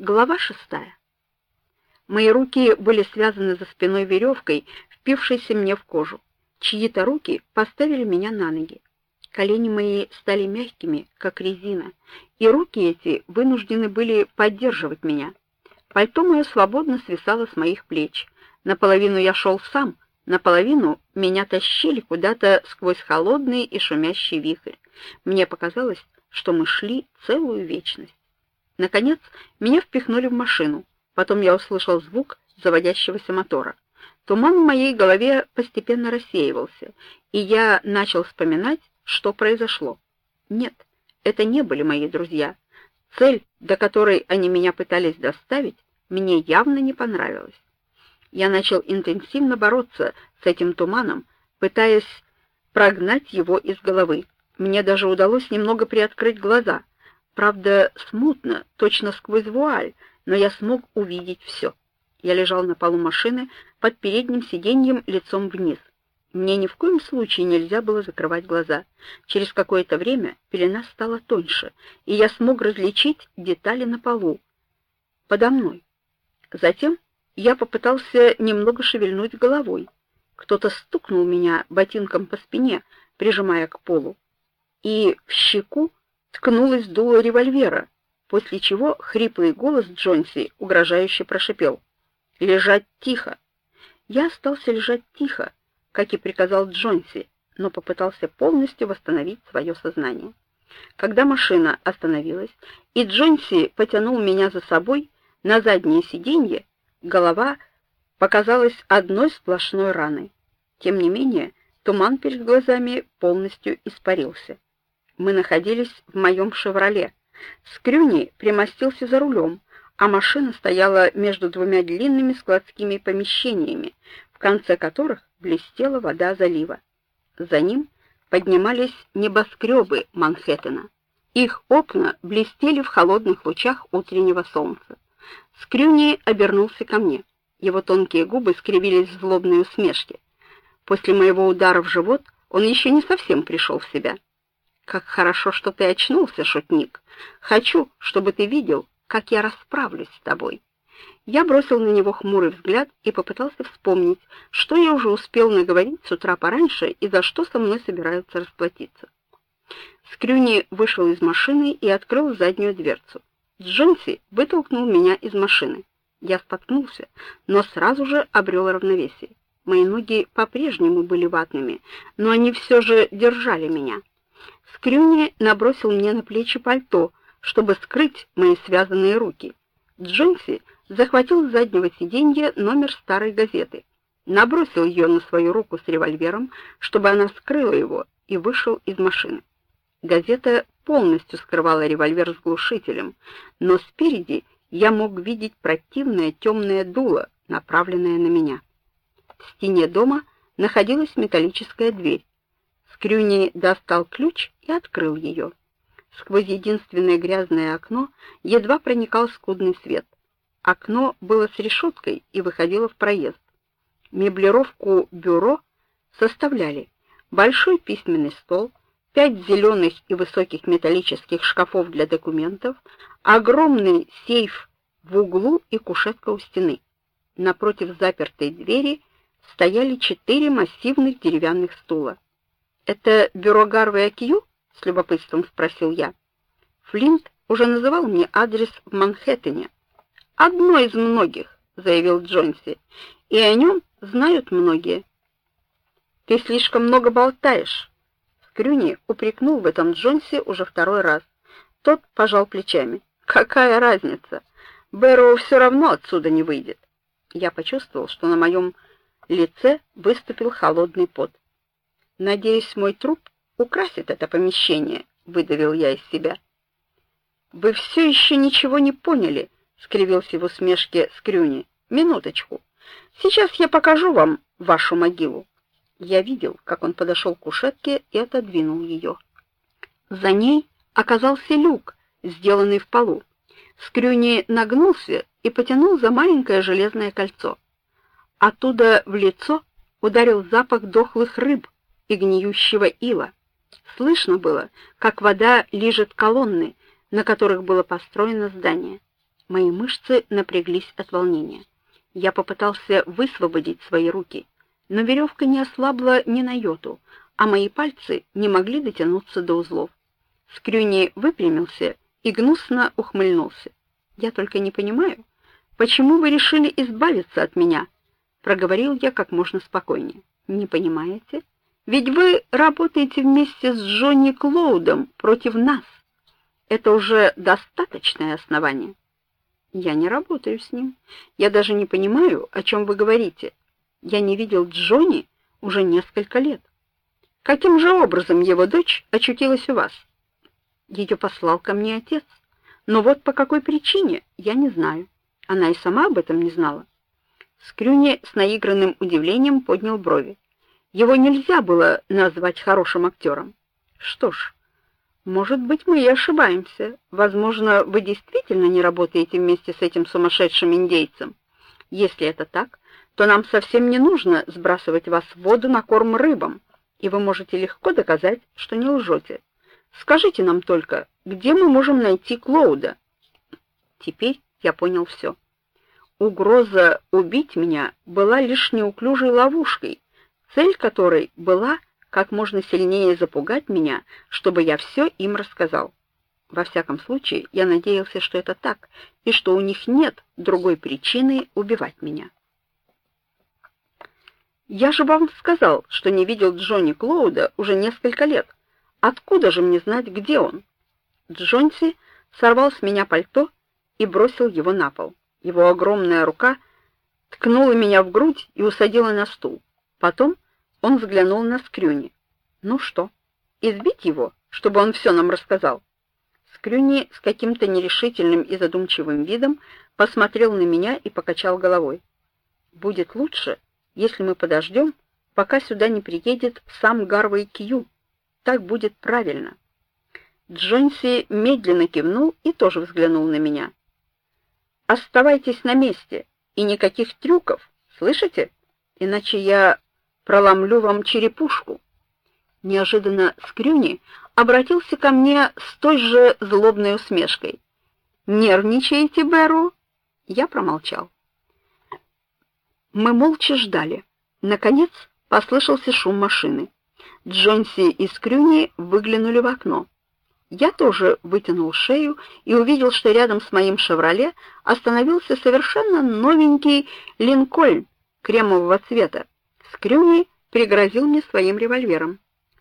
Глава шестая. Мои руки были связаны за спиной веревкой, впившейся мне в кожу. Чьи-то руки поставили меня на ноги. Колени мои стали мягкими, как резина, и руки эти вынуждены были поддерживать меня. Пальто мое свободно свисало с моих плеч. Наполовину я шел сам, наполовину меня тащили куда-то сквозь холодный и шумящий вихрь. Мне показалось, что мы шли целую вечность. Наконец, меня впихнули в машину. Потом я услышал звук заводящегося мотора. Туман в моей голове постепенно рассеивался, и я начал вспоминать, что произошло. Нет, это не были мои друзья. Цель, до которой они меня пытались доставить, мне явно не понравилась. Я начал интенсивно бороться с этим туманом, пытаясь прогнать его из головы. Мне даже удалось немного приоткрыть глаза — Правда, смутно, точно сквозь вуаль, но я смог увидеть все. Я лежал на полу машины под передним сиденьем лицом вниз. Мне ни в коем случае нельзя было закрывать глаза. Через какое-то время пелена стала тоньше, и я смог различить детали на полу подо мной. Затем я попытался немного шевельнуть головой. Кто-то стукнул меня ботинком по спине, прижимая к полу, и в щеку ткнулась дуло револьвера, после чего хриплый голос Джонси угрожающе прошипел: "Лежать тихо". Я остался лежать тихо, как и приказал Джонси, но попытался полностью восстановить свое сознание. Когда машина остановилась, и Джонси потянул меня за собой на заднее сиденье, голова показалась одной сплошной раной. Тем не менее, туман перед глазами полностью испарился. Мы находились в моем «Шевроле». Скрюни примостился за рулем, а машина стояла между двумя длинными складскими помещениями, в конце которых блестела вода залива. За ним поднимались небоскребы Манхэттена. Их окна блестели в холодных лучах утреннего солнца. Скрюни обернулся ко мне. Его тонкие губы скривились в злобной усмешке. После моего удара в живот он еще не совсем пришел в себя. Как хорошо, что ты очнулся, шутник. Хочу, чтобы ты видел, как я расправлюсь с тобой. Я бросил на него хмурый взгляд и попытался вспомнить, что я уже успел наговорить с утра пораньше и за что со мной собираются расплатиться. Скрюни вышел из машины и открыл заднюю дверцу. Джонси вытолкнул меня из машины. Я споткнулся, но сразу же обрел равновесие. Мои ноги по-прежнему были ватными, но они все же держали меня. Скрюни набросил мне на плечи пальто, чтобы скрыть мои связанные руки. Джонси захватил с заднего сиденья номер старой газеты, набросил ее на свою руку с револьвером, чтобы она скрыла его, и вышел из машины. Газета полностью скрывала револьвер с глушителем, но спереди я мог видеть противное темное дуло, направленное на меня. В стене дома находилась металлическая дверь. Скрюни достал ключ и открыл ее. Сквозь единственное грязное окно едва проникал скудный свет. Окно было с решеткой и выходило в проезд. Меблировку бюро составляли большой письменный стол, пять зеленых и высоких металлических шкафов для документов, огромный сейф в углу и кушетка у стены. Напротив запертой двери стояли четыре массивных деревянных стула. Это бюро Гарвей Кью? с любопытством спросил я. Флинт уже называл мне адрес в Манхэттене. Одно из многих, заявил Джонси. И о нем знают многие. Ты слишком много болтаешь. Скрюни упрекнул в этом Джонси уже второй раз. Тот пожал плечами. Какая разница? Бэрроу все равно отсюда не выйдет. Я почувствовал, что на моем лице выступил холодный пот. Надеюсь, мой труп украсит это помещение, выдавил я из себя. Вы все еще ничего не поняли, скривился в усмешке Скрюни. Минуточку. Сейчас я покажу вам вашу могилу. Я видел, как он подошел к кушетке и отодвинул ее. За ней оказался люк, сделанный в полу. Скрюни нагнулся и потянул за маленькое железное кольцо. Оттуда в лицо ударил запах дохлых рыб, и гниющего ила. Слышно было, как вода лижет колонны, на которых было построено здание. Мои мышцы напряглись от волнения. Я попытался высвободить свои руки, но веревка не ослабла ни на йоту, а мои пальцы не могли дотянуться до узлов. Скрюни выпрямился и гнусно ухмыльнулся. Я только не понимаю, почему вы решили избавиться от меня, проговорил я как можно спокойнее. Не понимаете? Ведь вы работаете вместе с Джонни Клоудом против нас. Это уже достаточное основание. Я не работаю с ним. Я даже не понимаю, о чем вы говорите. Я не видел Джонни уже несколько лет. Каким же образом его дочь очутилась у вас? Ее послал ко мне отец. Но вот по какой причине, я не знаю. Она и сама об этом не знала. Скрюни с наигранным удивлением поднял брови. Его нельзя было назвать хорошим актером. Что ж, может быть, мы и ошибаемся. Возможно, вы действительно не работаете вместе с этим сумасшедшим индейцем. Если это так, то нам совсем не нужно сбрасывать вас в воду на корм рыбам, и вы можете легко доказать, что не лжете. Скажите нам только, где мы можем найти Клоуда? Теперь я понял все. Угроза убить меня была лишь неуклюжей ловушкой, цель которой была как можно сильнее запугать меня, чтобы я все им рассказал. Во всяком случае, я надеялся, что это так, и что у них нет другой причины убивать меня. Я же вам сказал, что не видел Джонни Клоуда уже несколько лет. Откуда же мне знать, где он? Джонси сорвал с меня пальто и бросил его на пол. Его огромная рука ткнула меня в грудь и усадила на стул. Потом он взглянул на Скрюни. Ну что, избить его, чтобы он все нам рассказал? Скрюни с каким-то нерешительным и задумчивым видом посмотрел на меня и покачал головой. Будет лучше, если мы подождем, пока сюда не приедет сам Гарвей Кью. Так будет правильно. Джонси медленно кивнул и тоже взглянул на меня. Оставайтесь на месте и никаких трюков, слышите? Иначе я проломлю вам черепушку. Неожиданно Скрюни обратился ко мне с той же злобной усмешкой. Нервничаете, Бэру? Я промолчал. Мы молча ждали. Наконец послышался шум машины. Джонси и Скрюни выглянули в окно. Я тоже вытянул шею и увидел, что рядом с моим «Шевроле» остановился совершенно новенький Линкольн кремового цвета. Скрюни пригрозил мне своим револьвером.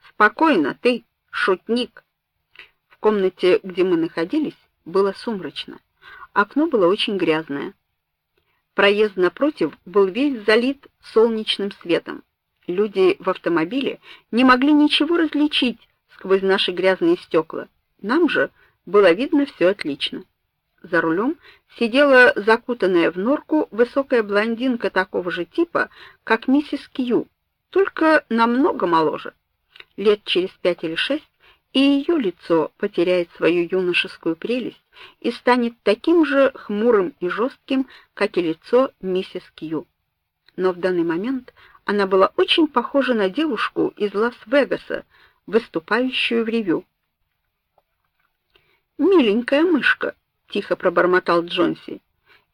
Спокойно, ты, шутник. В комнате, где мы находились, было сумрачно. Окно было очень грязное. Проезд напротив был весь залит солнечным светом. Люди в автомобиле не могли ничего различить сквозь наши грязные стекла. Нам же было видно все отлично. За рулем сидела закутанная в норку высокая блондинка такого же типа, как миссис Кью, только намного моложе. Лет через пять или шесть и ее лицо потеряет свою юношескую прелесть и станет таким же хмурым и жестким, как и лицо миссис Кью. Но в данный момент она была очень похожа на девушку из Лас-Вегаса, выступающую в ревю. Миленькая мышка, тихо пробормотал Джонси.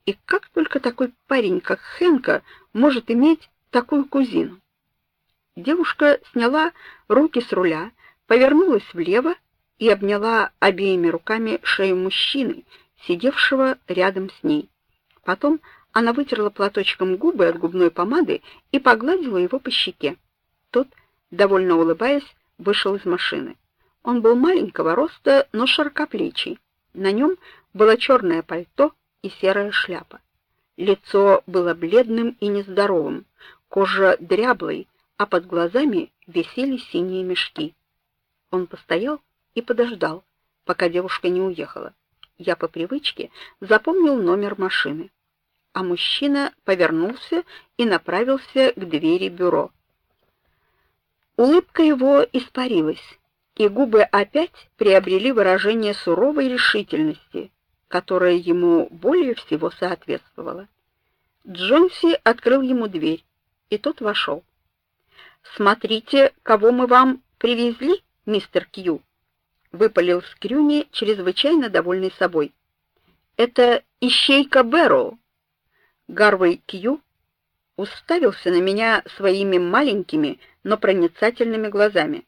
И как только такой парень, как Хенка, может иметь такую кузину? Девушка сняла руки с руля, повернулась влево и обняла обеими руками шею мужчины, сидевшего рядом с ней. Потом она вытерла платочком губы от губной помады и погладила его по щеке. Тот, довольно улыбаясь, вышел из машины. Он был маленького роста, но широкоплечий. На нем было черное пальто и серая шляпа. Лицо было бледным и нездоровым, кожа дряблой, а под глазами висели синие мешки. Он постоял и подождал, пока девушка не уехала. Я по привычке запомнил номер машины. А мужчина повернулся и направился к двери бюро. Улыбка его испарилась, и губы опять приобрели выражение суровой решительности, которое ему более всего соответствовало. Джонси открыл ему дверь, и тот вошел. Смотрите, кого мы вам привезли, мистер Кью, выпалил Скрюни, чрезвычайно довольный собой. Это ищейка Бэрроу. Гарвей Кью уставился на меня своими маленькими, но проницательными глазами.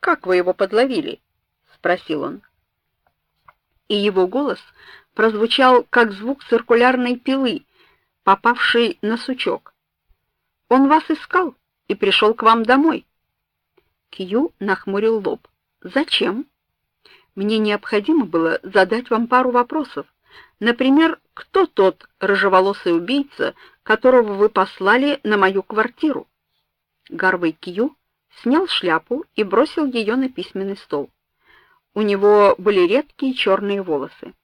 Как вы его подловили? спросил он. И его голос прозвучал как звук циркулярной пилы, попавшей на сучок. Он вас искал и пришел к вам домой. Кью нахмурил лоб. Зачем? Мне необходимо было задать вам пару вопросов. Например, кто тот рыжеволосый убийца, которого вы послали на мою квартиру? Гарвей Кью снял шляпу и бросил ее на письменный стол. У него были редкие черные волосы.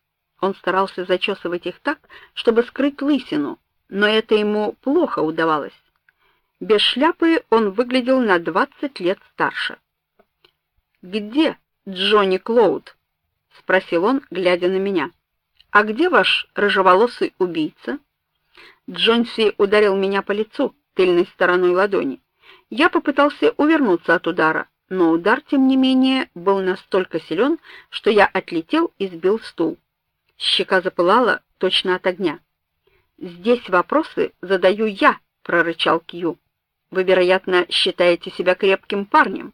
Он старался зачесывать их так, чтобы скрыть лысину, но это ему плохо удавалось. Без шляпы он выглядел на двадцать лет старше. "Где Джонни Клоуд?" спросил он, глядя на меня. "А где ваш рыжеволосый убийца?" Джонси ударил меня по лицу тыльной стороной ладони. Я попытался увернуться от удара, но удар тем не менее был настолько силен, что я отлетел и сбил стул. Щека запылала точно от огня. Здесь вопросы задаю я, прорычал Кью. Вы, вероятно, считаете себя крепким парнем.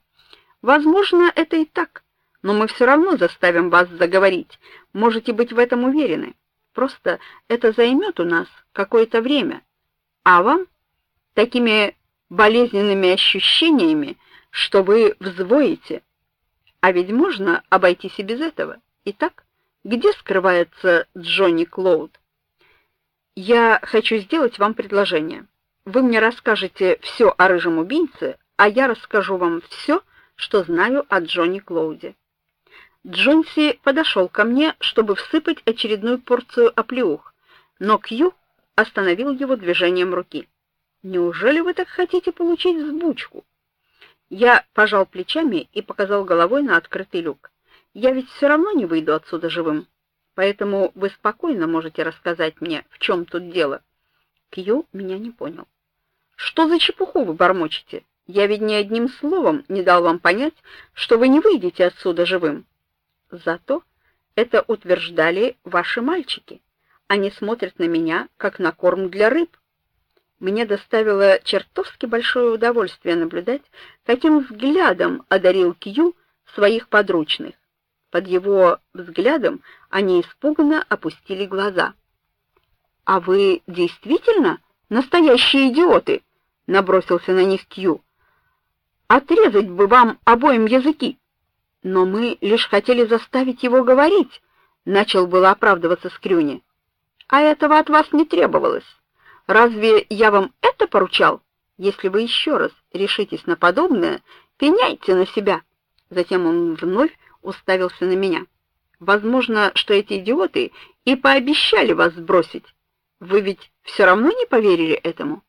Возможно, это и так, но мы все равно заставим вас заговорить. Можете быть в этом уверены. Просто это займет у нас какое-то время. А вам такими болезненными ощущениями, что вы взвоите. А ведь можно обойтись и без этого. Итак, где скрывается Джонни Клоуд? Я хочу сделать вам предложение. Вы мне расскажете все о рыжем убийце, а я расскажу вам все, что знаю о Джонни Клоуде. Джонси подошел ко мне, чтобы всыпать очередную порцию оплеух, но Кью остановил его движением руки. Неужели вы так хотите получить взбучку? Я пожал плечами и показал головой на открытый люк. Я ведь все равно не выйду отсюда живым. Поэтому вы спокойно можете рассказать мне, в чем тут дело. Кью меня не понял. Что за чепуху вы бормочете? Я ведь ни одним словом не дал вам понять, что вы не выйдете отсюда живым. Зато это утверждали ваши мальчики. Они смотрят на меня как на корм для рыб. Мне доставило чертовски большое удовольствие наблюдать, каким взглядом одарил Кью своих подручных. Под его взглядом они испуганно опустили глаза. А вы действительно настоящие идиоты, набросился на них Кью. Отрезать бы вам обоим языки. Но мы лишь хотели заставить его говорить, начал было оправдываться Скрюни. А этого от вас не требовалось. Разве я вам это поручал? Если вы еще раз решитесь на подобное, пеняйте на себя. Затем он вновь уставился на меня. Возможно, что эти идиоты и пообещали вас сбросить. Вы ведь все равно не поверили этому.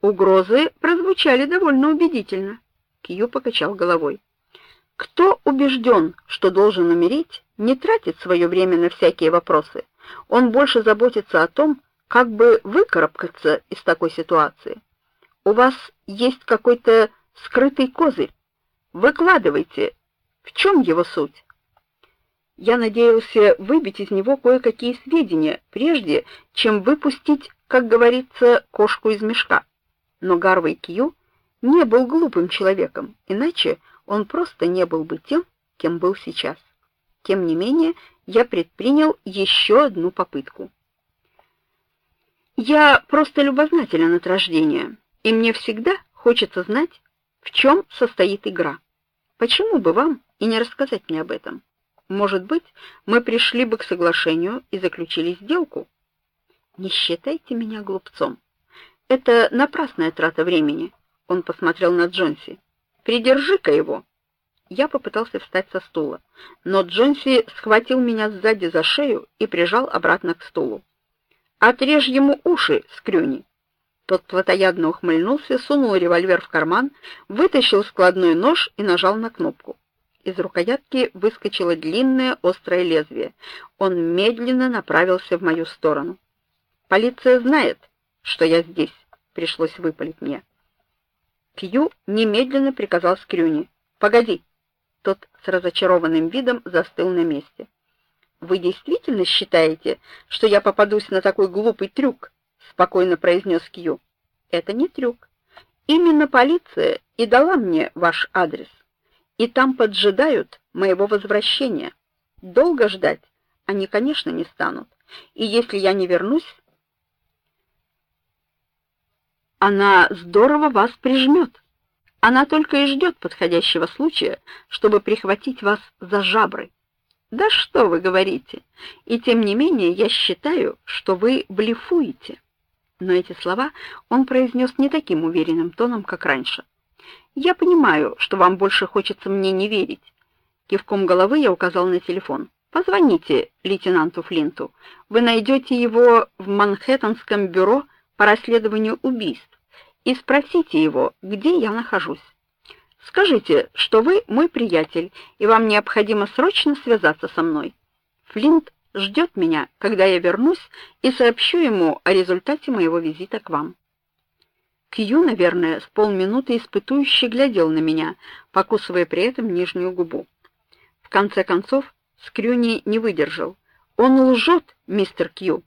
Угрозы прозвучали довольно убедительно. Кью покачал головой. Кто убежден, что должен умереть, не тратит свое время на всякие вопросы. Он больше заботится о том, как бы выкарабкаться из такой ситуации. У вас есть какой-то скрытый козырь. Выкладывайте. В чем его суть? Я надеялся выбить из него кое-какие сведения, прежде чем выпустить, как говорится, кошку из мешка. Но Гарвей Кью не был глупым человеком, иначе он просто не был бы тем, кем был сейчас. Тем не менее, я предпринял еще одну попытку. Я просто любознателен от рождения, и мне всегда хочется знать, в чем состоит игра. Почему бы вам и не рассказать мне об этом? Может быть, мы пришли бы к соглашению и заключили сделку. Не считайте меня глупцом. Это напрасная трата времени. Он посмотрел на Джонси. Придержи-ка его. Я попытался встать со стула, но Джонси схватил меня сзади за шею и прижал обратно к стулу. Отрежь ему уши, скрюни. Тот плотоядно ухмыльнулся, сунул револьвер в карман, вытащил складной нож и нажал на кнопку. Из рукоятки выскочило длинное острое лезвие. Он медленно направился в мою сторону. Полиция знает, что я здесь, пришлось выпалить мне. Кью немедленно приказал Скрюни: "Погоди". Тот с разочарованным видом застыл на месте. Вы действительно считаете, что я попадусь на такой глупый трюк? спокойно произнес Кью. Это не трюк. Именно полиция и дала мне ваш адрес. И там поджидают моего возвращения. Долго ждать они, конечно, не станут. И если я не вернусь, она здорово вас прижмет. Она только и ждет подходящего случая, чтобы прихватить вас за жабры. Да что вы говорите? И тем не менее, я считаю, что вы блефуете. Но эти слова он произнес не таким уверенным тоном, как раньше. Я понимаю, что вам больше хочется мне не верить. Кивком головы я указал на телефон. Позвоните лейтенанту Флинту. Вы найдете его в Манхэттенском бюро по расследованию убийств и спросите его, где я нахожусь. Скажите, что вы мой приятель, и вам необходимо срочно связаться со мной. Флинт ждет меня, когда я вернусь, и сообщу ему о результате моего визита к вам. Кью, наверное, с полминуты испытующе глядел на меня, покусывая при этом нижнюю губу. В конце концов, Скрюни не выдержал. Он лжет, мистер Кью.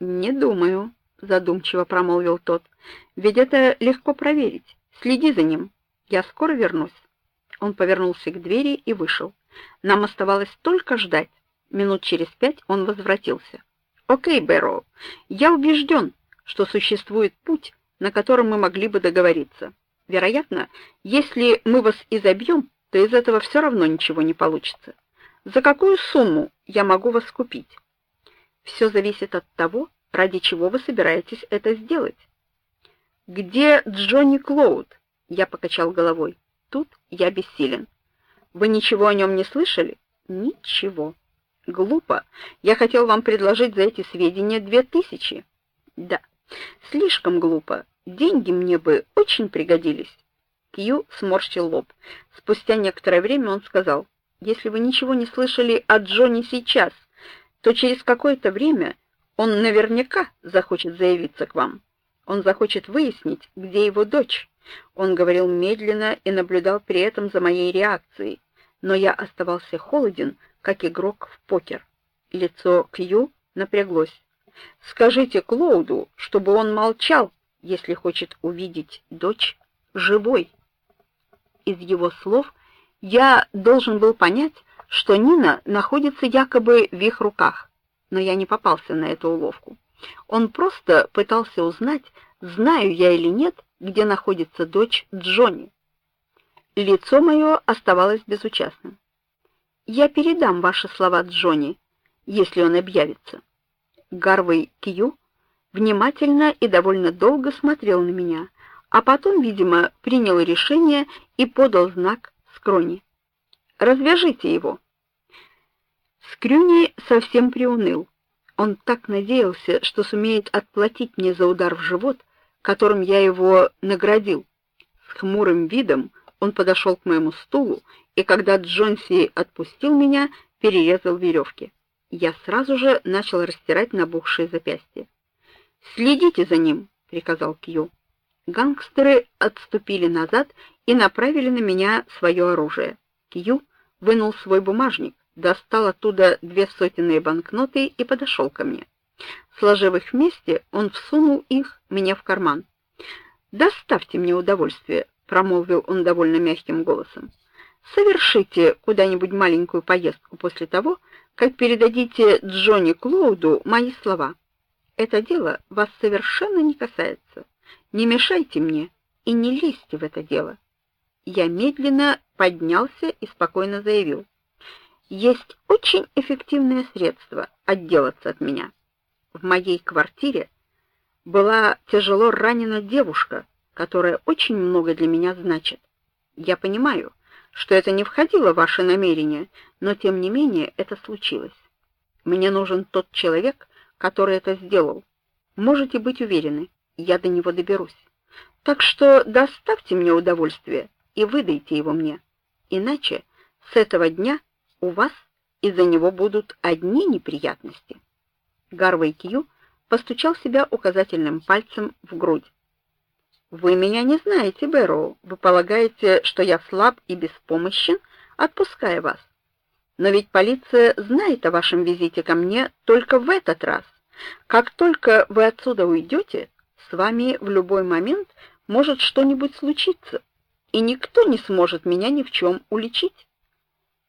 Не думаю, задумчиво промолвил тот. Ведь это легко проверить. Следи за ним. Я скоро вернусь. Он повернулся к двери и вышел. Нам оставалось только ждать. Минут через пять он возвратился. О'кей, Бэрроу. Я убежден, что существует путь, на котором мы могли бы договориться. Вероятно, если мы вас изобьем, то из этого все равно ничего не получится. За какую сумму я могу вас купить? Все зависит от того, ради чего вы собираетесь это сделать. Где Джонни Клоуд? Я покачал головой. Тут я бессилен. Вы ничего о нем не слышали? Ничего. Глупо. Я хотел вам предложить за эти сведения две тысячи. Да. Слишком глупо. Деньги мне бы очень пригодились. Кью сморщил лоб. Спустя некоторое время он сказал: "Если вы ничего не слышали о Джонни сейчас, то через какое-то время он наверняка захочет заявиться к вам. Он захочет выяснить, где его дочь. Он говорил медленно и наблюдал при этом за моей реакцией, но я оставался холоден, как игрок в покер. Лицо Кью напряглось. Скажите Клоуду, чтобы он молчал, если хочет увидеть дочь живой. Из его слов я должен был понять, что Нина находится якобы в их руках, но я не попался на эту уловку. Он просто пытался узнать, знаю я или нет, где находится дочь Джонни. Лицо мое оставалось безучастным. Я передам ваши слова Джонни, если он объявится. Гарвей Кью внимательно и довольно долго смотрел на меня, а потом, видимо, принял решение и подал знак Скрони. Развяжите его. Скрюни совсем приуныл. Он так надеялся, что сумеет отплатить мне за удар в живот, которым я его наградил. С хмурым видом он подошел к моему стулу, и когда Джонси отпустил меня, перерезал веревки. Я сразу же начал растирать набухшие запястья. "Следите за ним", приказал Кью. Гангстеры отступили назад и направили на меня свое оружие. Кью вынул свой бумажник, достал оттуда две сотенные банкноты и подошел ко мне. Сложив их вместе, он всунул их мне в карман. "Доставьте мне удовольствие", промолвил он довольно мягким голосом. "Совершите куда-нибудь маленькую поездку после того, как передадите Джонни Клоуду мои слова. Это дело вас совершенно не касается. Не мешайте мне и не лезьте в это дело". Я медленно поднялся и спокойно заявил: есть очень эффективное средство отделаться от меня. В моей квартире была тяжело ранена девушка, которая очень много для меня значит. Я понимаю, что это не входило в ваши намерения, но тем не менее это случилось. Мне нужен тот человек, который это сделал. Можете быть уверены, я до него доберусь. Так что доставьте мне удовольствие и выдайте его мне. Иначе с этого дня у вас из-за него будут одни неприятности. Гарвей Кью постучал себя указательным пальцем в грудь. Вы меня не знаете, Бэрроу. Вы полагаете, что я слаб и беспомощен, отпуская вас? Но ведь полиция знает о вашем визите ко мне только в этот раз. Как только вы отсюда уйдете, с вами в любой момент может что-нибудь случиться, и никто не сможет меня ни в чем уличить.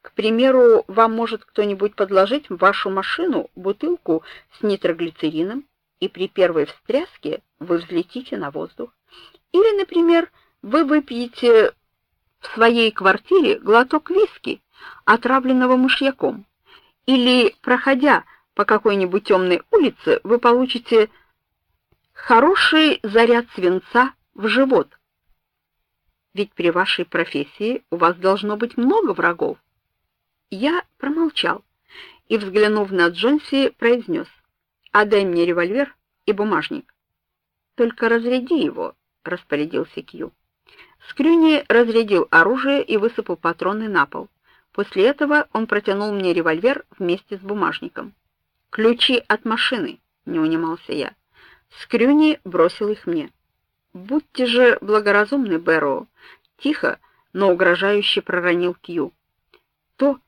К примеру, вам может кто-нибудь подложить в вашу машину бутылку с нитроглицерином, и при первой встряске вы взлетите на воздух. Или, например, вы выпьете в своей квартире глоток виски, отравленного мышьяком. Или, проходя по какой-нибудь темной улице, вы получите хороший заряд свинца в живот. Ведь при вашей профессии у вас должно быть много врагов. Я промолчал и, взглянув на Джонси, произнес: "Отдай мне револьвер и бумажник. Только разряди его", распорядился Кью. Скрюни разрядил оружие и высыпал патроны на пол. После этого он протянул мне револьвер вместе с бумажником. "Ключи от машины", не унимался я. Скрюни бросил их мне. "Будьте же благоразумны, Бэро", тихо, но угрожающе проронил Кью. "То,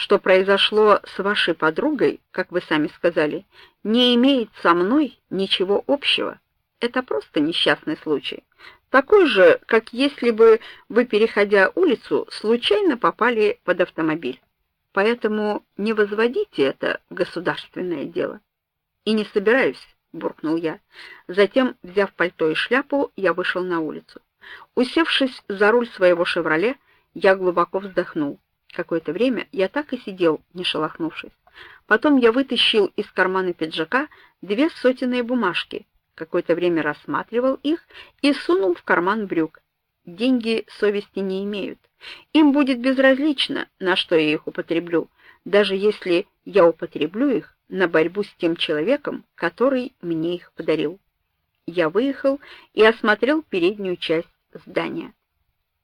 что произошло с вашей подругой, как вы сами сказали, не имеет со мной ничего общего. Это просто несчастный случай. Такой же, как если бы вы, переходя улицу, случайно попали под автомобиль. Поэтому не возводите это государственное дело. И не собираюсь, буркнул я. Затем, взяв пальто и шляпу, я вышел на улицу. Усевшись за руль своего «Шевроле», я глубоко вздохнул. Какое-то время я так и сидел, не шелохнувшись. Потом я вытащил из кармана пиджака две сотенные бумажки, какое-то время рассматривал их и сунул в карман брюк. Деньги совести не имеют. Им будет безразлично, на что я их употреблю, даже если я употреблю их на борьбу с тем человеком, который мне их подарил. Я выехал и осмотрел переднюю часть здания.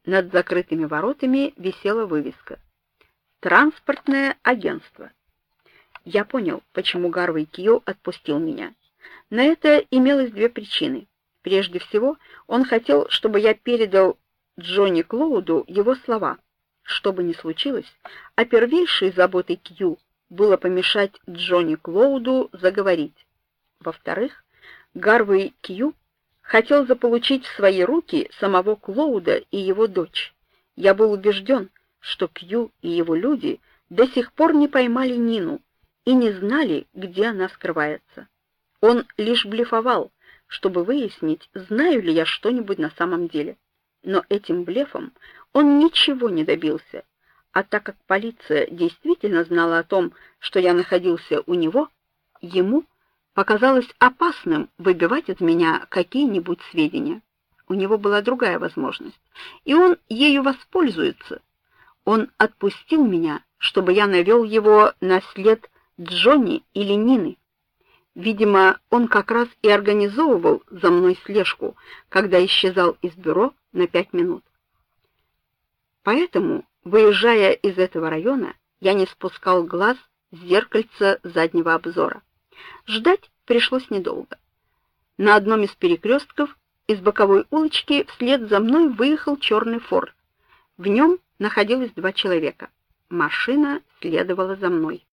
Над закрытыми воротами висела вывеска: Транспортное агентство. Я понял, почему Гарвей Кью отпустил меня. На это имелось две причины. Прежде всего, он хотел, чтобы я передал Джонни Клоуду его слова. Что бы ни случилось, а первейшей заботой Кью было помешать Джонни Клоуду заговорить. Во-вторых, Гарвей Кью хотел заполучить в свои руки самого Клоуда и его дочь. Я был убежден, что Кью и его люди до сих пор не поймали Нину и не знали, где она скрывается. Он лишь блефовал, чтобы выяснить, знаю ли я что-нибудь на самом деле. Но этим блефом он ничего не добился. А так как полиция действительно знала о том, что я находился у него, ему показалось опасным выбивать из меня какие-нибудь сведения. У него была другая возможность, и он ею воспользуется. Он отпустил меня, чтобы я навел его на след Джонни или Нины. Видимо, он как раз и организовывал за мной слежку, когда исчезал из бюро на пять минут. Поэтому, выезжая из этого района, я не спускал глаз с зеркальца заднего обзора. Ждать пришлось недолго. На одном из перекрестков из боковой улочки вслед за мной выехал черный Форд. В нем находилось два человека. Машина следовала за мной.